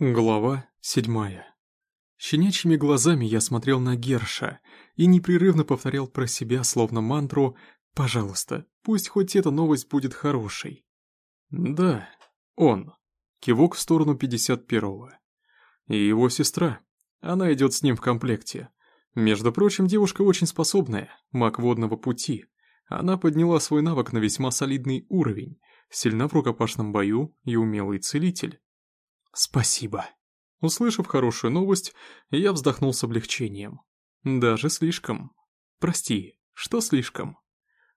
Глава седьмая. Щенячьими глазами я смотрел на Герша и непрерывно повторял про себя, словно мантру «Пожалуйста, пусть хоть эта новость будет хорошей». Да, он. Кивок в сторону 51-го. И его сестра. Она идет с ним в комплекте. Между прочим, девушка очень способная, маг водного пути. Она подняла свой навык на весьма солидный уровень, сильна в рукопашном бою и умелый целитель. «Спасибо». Услышав хорошую новость, я вздохнул с облегчением. Даже слишком. Прости, что слишком?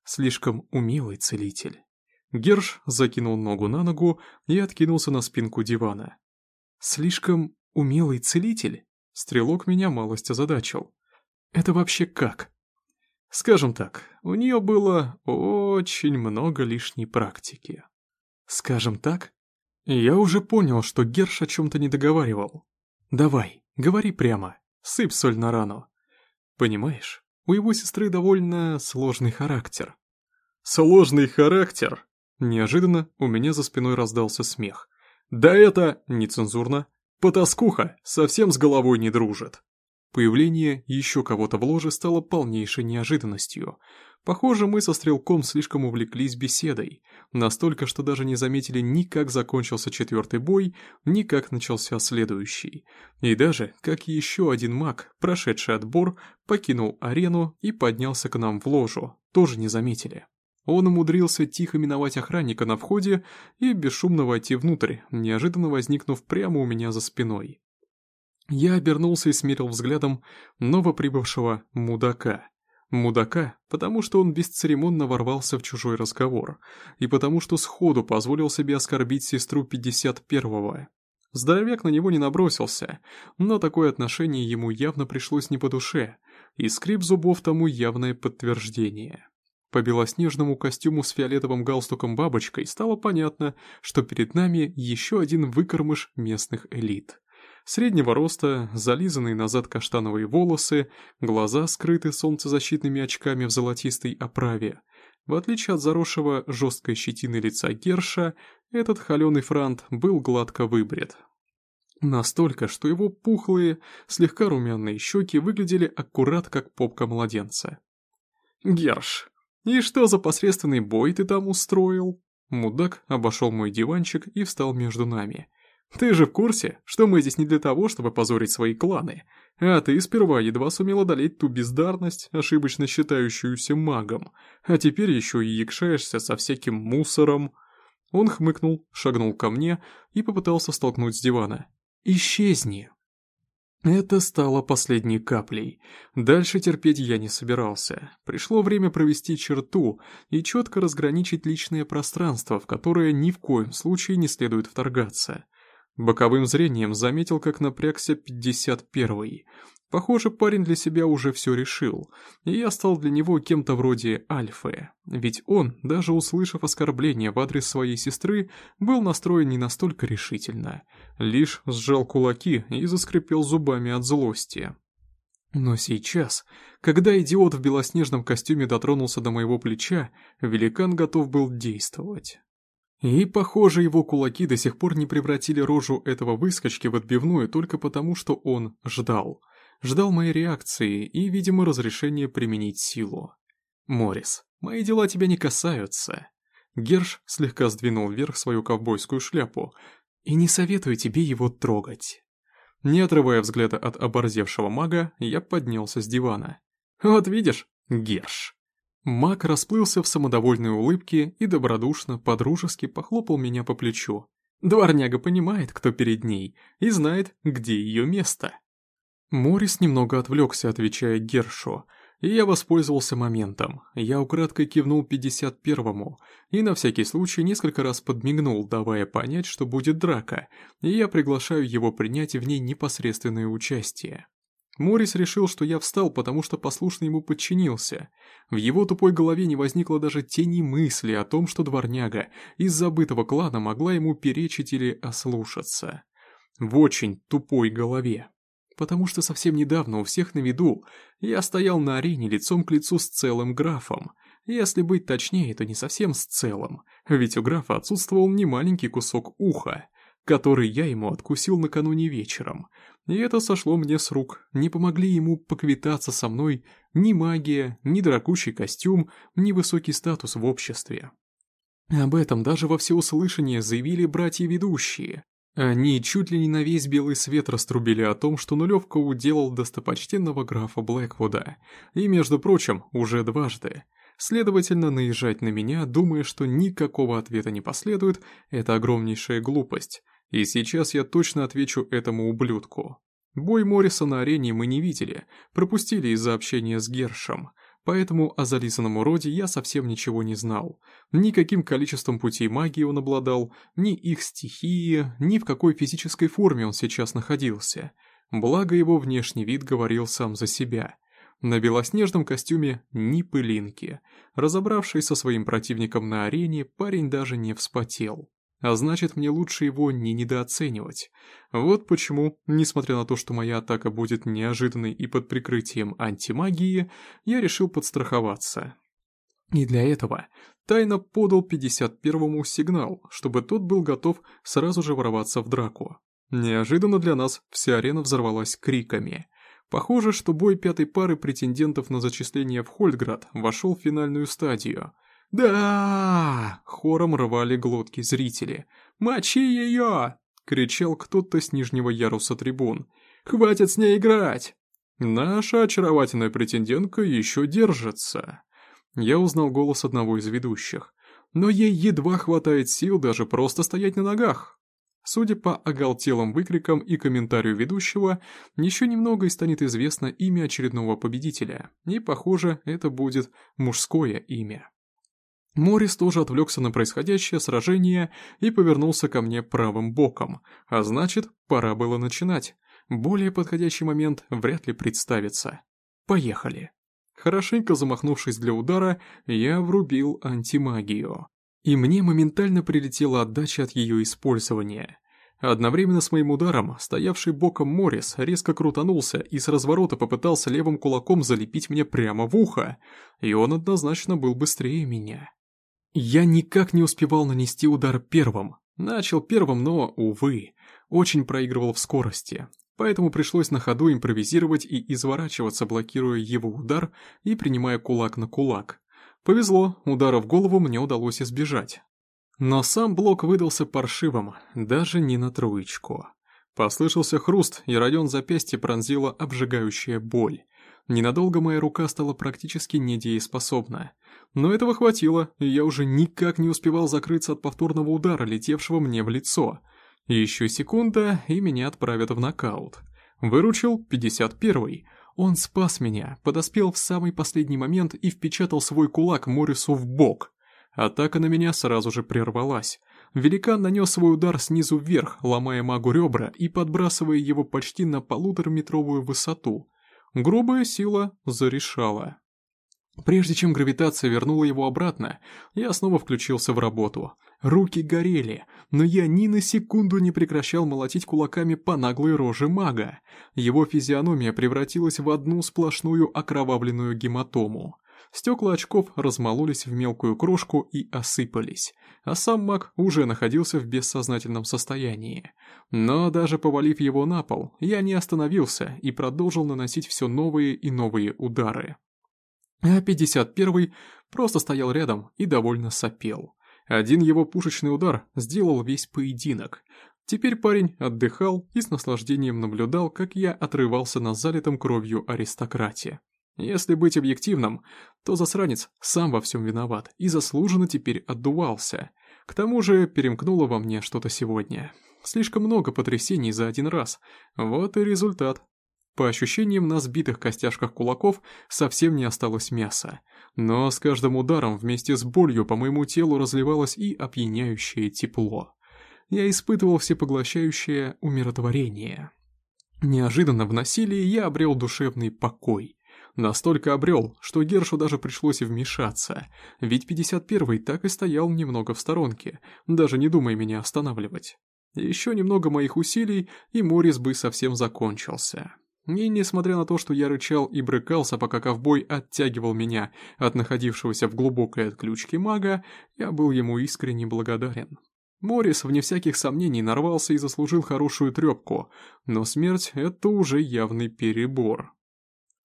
Слишком умелый целитель. Герш закинул ногу на ногу и откинулся на спинку дивана. Слишком умелый целитель? Стрелок меня малость озадачил. Это вообще как? Скажем так, у нее было очень много лишней практики. Скажем так? Я уже понял, что Герш о чем-то не договаривал. Давай, говори прямо, сыпь соль на рану. Понимаешь, у его сестры довольно сложный характер. Сложный характер? Неожиданно у меня за спиной раздался смех. Да это, нецензурно, потаскуха, совсем с головой не дружит. Появление еще кого-то в ложе стало полнейшей неожиданностью. Похоже, мы со Стрелком слишком увлеклись беседой, настолько, что даже не заметили ни как закончился четвертый бой, ни как начался следующий. И даже, как еще один маг, прошедший отбор, покинул арену и поднялся к нам в ложу, тоже не заметили. Он умудрился тихо миновать охранника на входе и бесшумно войти внутрь, неожиданно возникнув прямо у меня за спиной. Я обернулся и смерил взглядом новоприбывшего мудака. Мудака, потому что он бесцеремонно ворвался в чужой разговор, и потому что сходу позволил себе оскорбить сестру 51-го. Здоровяк на него не набросился, но такое отношение ему явно пришлось не по душе, и скрип зубов тому явное подтверждение. По белоснежному костюму с фиолетовым галстуком-бабочкой стало понятно, что перед нами еще один выкормыш местных элит. Среднего роста, зализанные назад каштановые волосы, глаза скрыты солнцезащитными очками в золотистой оправе. В отличие от заросшего жесткой щетины лица Герша, этот холеный франт был гладко выбрит. Настолько, что его пухлые, слегка румяные щеки выглядели аккурат как попка младенца. «Герш, и что за посредственный бой ты там устроил?» Мудак обошел мой диванчик и встал между нами – ты же в курсе, что мы здесь не для того, чтобы позорить свои кланы, а ты сперва едва сумел одолеть ту бездарность, ошибочно считающуюся магом, а теперь еще и якшаешься со всяким мусором». Он хмыкнул, шагнул ко мне и попытался столкнуть с дивана. «Исчезни!» Это стало последней каплей. Дальше терпеть я не собирался. Пришло время провести черту и четко разграничить личное пространство, в которое ни в коем случае не следует вторгаться. Боковым зрением заметил, как напрягся 51-й. Похоже, парень для себя уже все решил, и я стал для него кем-то вроде альфы. Ведь он, даже услышав оскорбление в адрес своей сестры, был настроен не настолько решительно. Лишь сжал кулаки и заскрипел зубами от злости. Но сейчас, когда идиот в белоснежном костюме дотронулся до моего плеча, великан готов был действовать. И, похоже, его кулаки до сих пор не превратили рожу этого выскочки в отбивную только потому, что он ждал. Ждал моей реакции и, видимо, разрешения применить силу. «Моррис, мои дела тебя не касаются». Герш слегка сдвинул вверх свою ковбойскую шляпу. «И не советую тебе его трогать». Не отрывая взгляда от оборзевшего мага, я поднялся с дивана. «Вот видишь, Герш, Мак расплылся в самодовольной улыбке и добродушно, подружески похлопал меня по плечу. Дворняга понимает, кто перед ней, и знает, где ее место. Морис немного отвлекся, отвечая Гершу, и я воспользовался моментом. Я украдкой кивнул 51-му и на всякий случай несколько раз подмигнул, давая понять, что будет драка, и я приглашаю его принять в ней непосредственное участие. Морис решил, что я встал, потому что послушно ему подчинился. В его тупой голове не возникло даже тени мысли о том, что дворняга из забытого клана могла ему перечить или ослушаться. В очень тупой голове. Потому что совсем недавно у всех на виду я стоял на арене лицом к лицу с целым графом. Если быть точнее, то не совсем с целым, ведь у графа отсутствовал немаленький кусок уха. Который я ему откусил накануне вечером. И это сошло мне с рук, не помогли ему поквитаться со мной ни магия, ни дорогущий костюм, ни высокий статус в обществе. Об этом даже во всеуслышание заявили братья-ведущие. Они чуть ли не на весь белый свет раструбили о том, что нулевка уделал достопочтенного графа Блэквуда. И, между прочим, уже дважды. Следовательно, наезжать на меня, думая, что никакого ответа не последует, это огромнейшая глупость. И сейчас я точно отвечу этому ублюдку. Бой Морриса на арене мы не видели, пропустили из-за общения с Гершем поэтому о зализанном роде я совсем ничего не знал. Ни каким количеством путей магии он обладал, ни их стихии, ни в какой физической форме он сейчас находился. Благо его внешний вид говорил сам за себя. На белоснежном костюме ни пылинки. Разобравшись со своим противником на арене, парень даже не вспотел. А значит, мне лучше его не недооценивать. Вот почему, несмотря на то, что моя атака будет неожиданной и под прикрытием антимагии, я решил подстраховаться. И для этого тайно подал 51-му сигнал, чтобы тот был готов сразу же ворваться в драку. Неожиданно для нас вся арена взорвалась криками. Похоже, что бой пятой пары претендентов на зачисление в Хольдград вошел в финальную стадию – «Да!» — хором рвали глотки зрители. «Мочи ее!» — кричал кто-то с нижнего яруса трибун. «Хватит с ней играть!» «Наша очаровательная претендентка еще держится!» Я узнал голос одного из ведущих. Но ей едва хватает сил даже просто стоять на ногах. Судя по оголтелым выкрикам и комментарию ведущего, еще немного и станет известно имя очередного победителя, и, похоже, это будет мужское имя. Морис тоже отвлекся на происходящее сражение и повернулся ко мне правым боком, а значит, пора было начинать. Более подходящий момент вряд ли представится. Поехали. Хорошенько замахнувшись для удара, я врубил антимагию. И мне моментально прилетела отдача от ее использования. Одновременно с моим ударом, стоявший боком Морис резко крутанулся и с разворота попытался левым кулаком залепить мне прямо в ухо, и он однозначно был быстрее меня. Я никак не успевал нанести удар первым. Начал первым, но, увы, очень проигрывал в скорости. Поэтому пришлось на ходу импровизировать и изворачиваться, блокируя его удар и принимая кулак на кулак. Повезло, удара в голову мне удалось избежать. Но сам блок выдался паршивым, даже не на троечку. Послышался хруст, и район запястья пронзила обжигающая боль. Ненадолго моя рука стала практически недееспособна. Но этого хватило, и я уже никак не успевал закрыться от повторного удара, летевшего мне в лицо. Еще секунда, и меня отправят в нокаут. Выручил 51-й. Он спас меня, подоспел в самый последний момент и впечатал свой кулак Морису в бок. Атака на меня сразу же прервалась. Великан нанес свой удар снизу вверх, ломая магу ребра и подбрасывая его почти на полутораметровую высоту. Грубая сила зарешала. Прежде чем гравитация вернула его обратно, я снова включился в работу. Руки горели, но я ни на секунду не прекращал молотить кулаками по наглой роже мага. Его физиономия превратилась в одну сплошную окровавленную гематому. Стекла очков размололись в мелкую крошку и осыпались, а сам маг уже находился в бессознательном состоянии. Но даже повалив его на пол, я не остановился и продолжил наносить все новые и новые удары. А 51-й просто стоял рядом и довольно сопел. Один его пушечный удар сделал весь поединок. Теперь парень отдыхал и с наслаждением наблюдал, как я отрывался на залитом кровью аристократе. Если быть объективным, то засранец сам во всем виноват и заслуженно теперь отдувался. К тому же перемкнуло во мне что-то сегодня. Слишком много потрясений за один раз. Вот и результат. По ощущениям, на сбитых костяшках кулаков совсем не осталось мяса. Но с каждым ударом вместе с болью по моему телу разливалось и опьяняющее тепло. Я испытывал всепоглощающее умиротворение. Неожиданно в насилии я обрел душевный покой. Настолько обрел, что Гершу даже пришлось вмешаться, ведь 51-й так и стоял немного в сторонке, даже не думая меня останавливать. Еще немного моих усилий, и Морис бы совсем закончился. И несмотря на то, что я рычал и брыкался, пока ковбой оттягивал меня от находившегося в глубокой отключке мага, я был ему искренне благодарен. Морис, вне всяких сомнений, нарвался и заслужил хорошую трепку, но смерть — это уже явный перебор.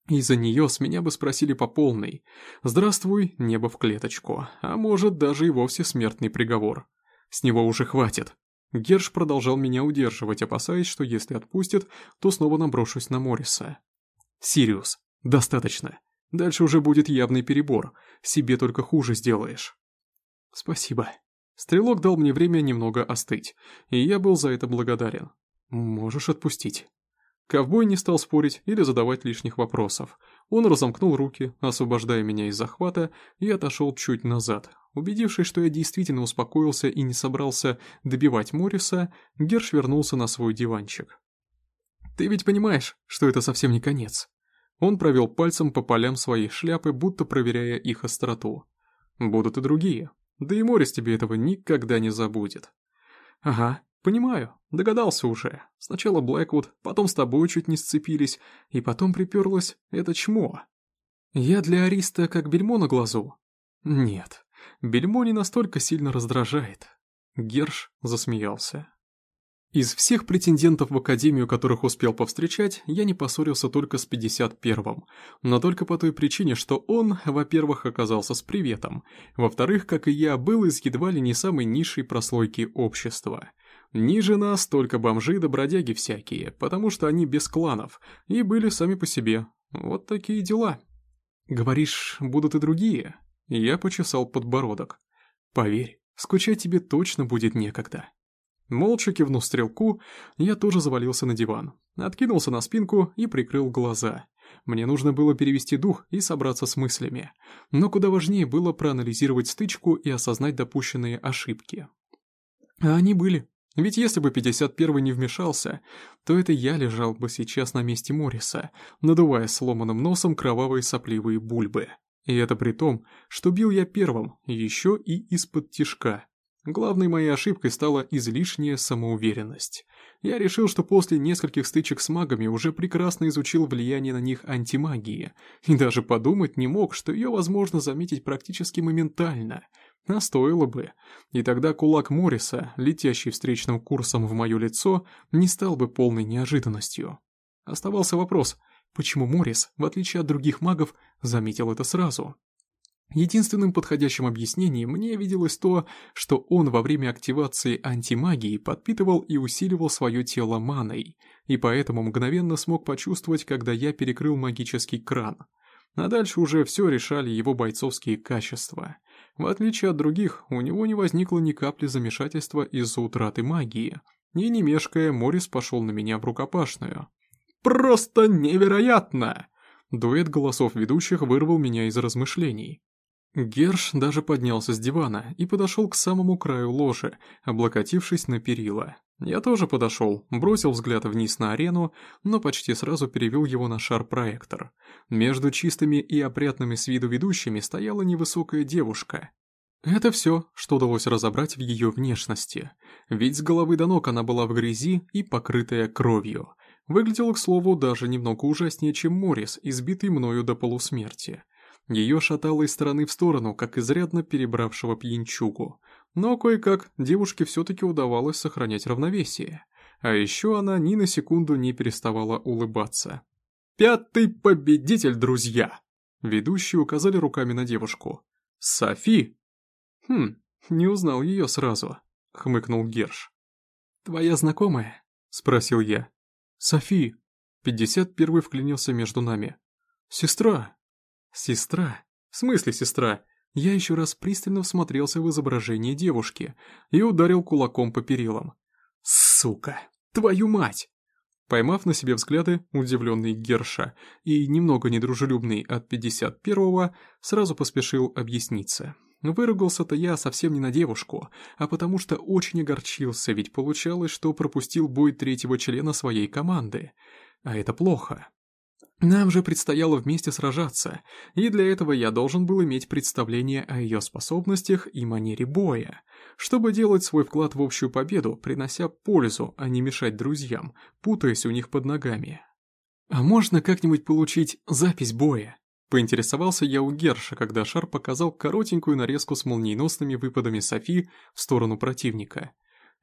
Из-за нее с меня бы спросили по полной. Здравствуй, небо в клеточку, а может даже и вовсе смертный приговор. С него уже хватит. Герш продолжал меня удерживать, опасаясь, что если отпустит, то снова наброшусь на Морриса. «Сириус, достаточно. Дальше уже будет явный перебор. Себе только хуже сделаешь». «Спасибо». Стрелок дал мне время немного остыть, и я был за это благодарен. «Можешь отпустить». Ковбой не стал спорить или задавать лишних вопросов. Он разомкнул руки, освобождая меня из захвата, и отошел чуть назад. Убедившись, что я действительно успокоился и не собрался добивать Морриса, Герш вернулся на свой диванчик. «Ты ведь понимаешь, что это совсем не конец?» Он провел пальцем по полям своей шляпы, будто проверяя их остроту. «Будут и другие. Да и Моррис тебе этого никогда не забудет». «Ага, «Понимаю, догадался уже. Сначала Блэквуд, потом с тобой чуть не сцепились, и потом приперлось это чмо. Я для Ариста как бельмо на глазу?» «Нет, бельмо не настолько сильно раздражает». Герш засмеялся. Из всех претендентов в Академию, которых успел повстречать, я не поссорился только с 51-м, но только по той причине, что он, во-первых, оказался с приветом, во-вторых, как и я, был из едва ли не самой низшей прослойки общества – Ниже нас только бомжи да бродяги всякие, потому что они без кланов и были сами по себе. Вот такие дела. Говоришь, будут и другие? Я почесал подбородок. Поверь, скучать тебе точно будет некогда. Молча кивнув стрелку, я тоже завалился на диван, откинулся на спинку и прикрыл глаза. Мне нужно было перевести дух и собраться с мыслями. Но куда важнее было проанализировать стычку и осознать допущенные ошибки. А они были. Ведь если бы 51-й не вмешался, то это я лежал бы сейчас на месте Морриса, надувая сломанным носом кровавые сопливые бульбы. И это при том, что бил я первым, еще и из-под тишка. Главной моей ошибкой стала излишняя самоуверенность. Я решил, что после нескольких стычек с магами уже прекрасно изучил влияние на них антимагии, и даже подумать не мог, что ее возможно заметить практически моментально – а стоило бы. И тогда кулак Морриса, летящий встречным курсом в мое лицо, не стал бы полной неожиданностью. Оставался вопрос, почему Моррис, в отличие от других магов, заметил это сразу? Единственным подходящим объяснением мне виделось то, что он во время активации антимагии подпитывал и усиливал свое тело маной, и поэтому мгновенно смог почувствовать, когда я перекрыл магический кран. А дальше уже все решали его бойцовские качества. В отличие от других, у него не возникло ни капли замешательства из-за утраты магии. И не мешкая, Морис пошел на меня в рукопашную. «Просто невероятно!» Дуэт голосов ведущих вырвал меня из размышлений. Герш даже поднялся с дивана и подошел к самому краю ложи, облокотившись на перила. Я тоже подошел, бросил взгляд вниз на арену, но почти сразу перевел его на шар-проектор. Между чистыми и опрятными с виду ведущими стояла невысокая девушка. Это все, что удалось разобрать в ее внешности, ведь с головы до ног она была в грязи и покрытая кровью. Выглядела, к слову, даже немного ужаснее, чем Морис, избитый мною до полусмерти. Ее шатало из стороны в сторону, как изрядно перебравшего пьянчугу. Но кое-как девушке все-таки удавалось сохранять равновесие. А еще она ни на секунду не переставала улыбаться. «Пятый победитель, друзья!» Ведущие указали руками на девушку. «Софи!» «Хм, не узнал ее сразу», — хмыкнул Герш. «Твоя знакомая?» — спросил я. «Софи!» Пятьдесят первый вклинился между нами. «Сестра!» Сестра? В смысле сестра? Я еще раз пристально всмотрелся в изображение девушки и ударил кулаком по перилам. Сука! Твою мать! Поймав на себе взгляды, удивленный Герша и немного недружелюбный от 51-го, сразу поспешил объясниться. Выругался-то я совсем не на девушку, а потому что очень огорчился, ведь получалось, что пропустил бой третьего члена своей команды. А это плохо. Нам же предстояло вместе сражаться, и для этого я должен был иметь представление о ее способностях и манере боя, чтобы делать свой вклад в общую победу, принося пользу, а не мешать друзьям, путаясь у них под ногами. «А можно как-нибудь получить запись боя?» Поинтересовался я у Герша, когда шар показал коротенькую нарезку с молниеносными выпадами Софи в сторону противника.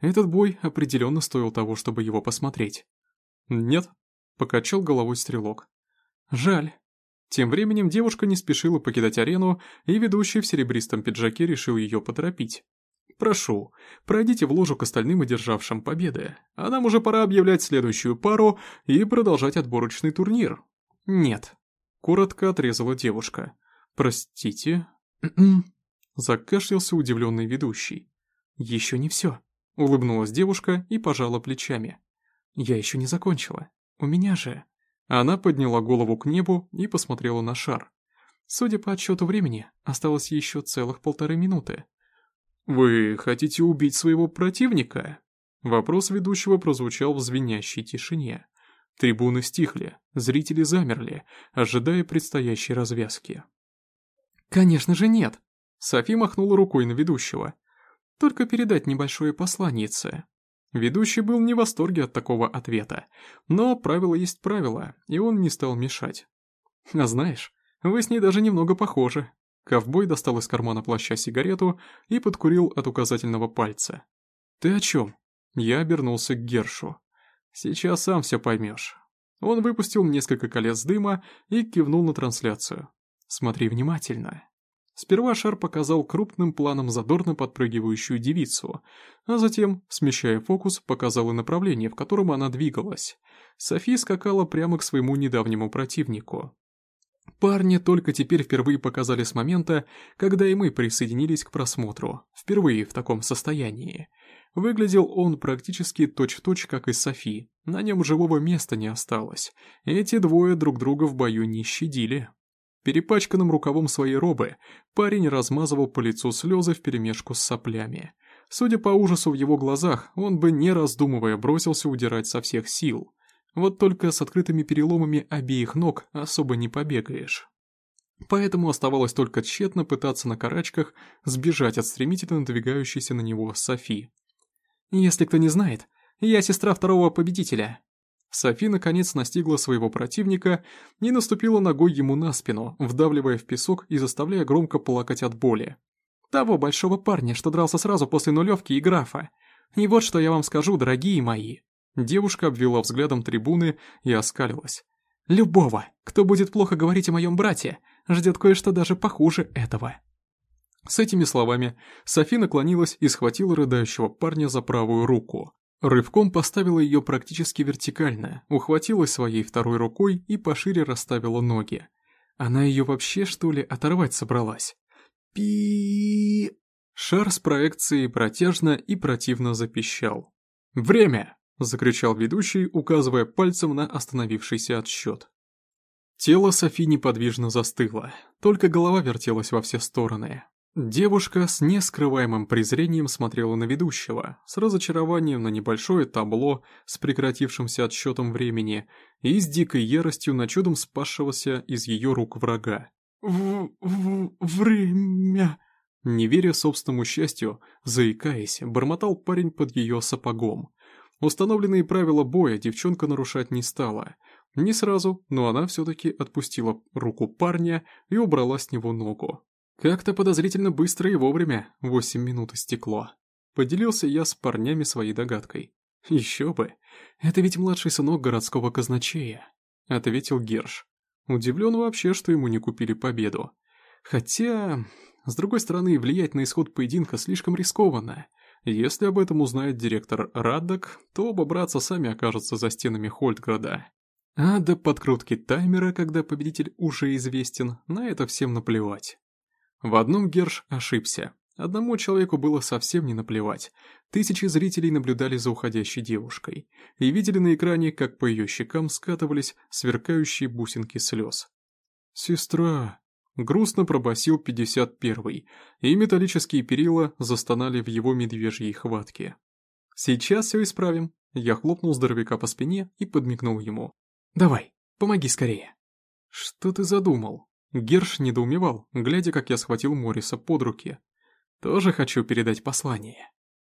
Этот бой определенно стоил того, чтобы его посмотреть. «Нет», — покачал головой стрелок. «Жаль». Тем временем девушка не спешила покидать арену, и ведущий в серебристом пиджаке решил ее поторопить. «Прошу, пройдите в ложу к остальным одержавшим победы, а нам уже пора объявлять следующую пару и продолжать отборочный турнир». «Нет», — коротко отрезала девушка. «Простите?» Закашлялся удивленный ведущий. «Еще не все», — улыбнулась девушка и пожала плечами. «Я еще не закончила. У меня же...» Она подняла голову к небу и посмотрела на шар. Судя по отсчету времени, осталось еще целых полторы минуты. «Вы хотите убить своего противника?» Вопрос ведущего прозвучал в звенящей тишине. Трибуны стихли, зрители замерли, ожидая предстоящей развязки. «Конечно же нет!» Софи махнула рукой на ведущего. «Только передать небольшое посланице». Ведущий был не в восторге от такого ответа, но правило есть правило, и он не стал мешать. «А знаешь, вы с ней даже немного похожи». Ковбой достал из кармана плаща сигарету и подкурил от указательного пальца. «Ты о чем?» Я обернулся к Гершу. «Сейчас сам все поймешь». Он выпустил несколько колец дыма и кивнул на трансляцию. «Смотри внимательно». Сперва шар показал крупным планом задорно подпрыгивающую девицу, а затем, смещая фокус, показал и направление, в котором она двигалась. Софи скакала прямо к своему недавнему противнику. Парни только теперь впервые показали с момента, когда и мы присоединились к просмотру, впервые в таком состоянии. Выглядел он практически точь-в-точь, -точь, как и Софи, на нем живого места не осталось. Эти двое друг друга в бою не щадили. Перепачканным рукавом своей робы парень размазывал по лицу слезы вперемешку с соплями. Судя по ужасу в его глазах, он бы, не раздумывая, бросился удирать со всех сил. Вот только с открытыми переломами обеих ног особо не побегаешь. Поэтому оставалось только тщетно пытаться на карачках сбежать от стремительно надвигающейся на него Софи. «Если кто не знает, я сестра второго победителя», Софи наконец настигла своего противника и наступила ногой ему на спину, вдавливая в песок и заставляя громко плакать от боли. Того большого парня, что дрался сразу после нулевки и графа. И вот что я вам скажу, дорогие мои. Девушка обвела взглядом трибуны и оскалилась. Любого, кто будет плохо говорить о моем брате, ждет кое-что даже похуже этого. С этими словами Софи наклонилась и схватила рыдающего парня за правую руку. Рывком поставила ее практически вертикально, ухватила своей второй рукой и пошире расставила ноги. Она ее вообще, что ли, оторвать собралась? пи Шар с проекцией протяжно и противно запищал. «Время!» — закричал ведущий, указывая пальцем на остановившийся отсчет. Тело Софи неподвижно застыло, только голова вертелась во все стороны. Девушка с нескрываемым презрением смотрела на ведущего, с разочарованием на небольшое табло с прекратившимся отсчетом времени и с дикой яростью на чудом спасшегося из ее рук врага. В -в «Время...» Не веря собственному счастью, заикаясь, бормотал парень под ее сапогом. Установленные правила боя девчонка нарушать не стала. Не сразу, но она все-таки отпустила руку парня и убрала с него ногу. Как-то подозрительно быстро и вовремя восемь минут истекло. Поделился я с парнями своей догадкой. Еще бы, это ведь младший сынок городского казначея, ответил Герш. Удивлен вообще, что ему не купили победу. Хотя, с другой стороны, влиять на исход поединка слишком рискованно. Если об этом узнает директор Раддок, то оба братца сами окажутся за стенами Хольдграда. А до подкрутки таймера, когда победитель уже известен, на это всем наплевать. В одном Герш ошибся. Одному человеку было совсем не наплевать. Тысячи зрителей наблюдали за уходящей девушкой и видели на экране, как по ее щекам скатывались сверкающие бусинки слез. «Сестра!» — грустно пробасил 51-й, и металлические перила застонали в его медвежьей хватке. «Сейчас все исправим», — я хлопнул здоровяка по спине и подмигнул ему. «Давай, помоги скорее». «Что ты задумал?» Герш недоумевал, глядя, как я схватил Мориса под руки. «Тоже хочу передать послание».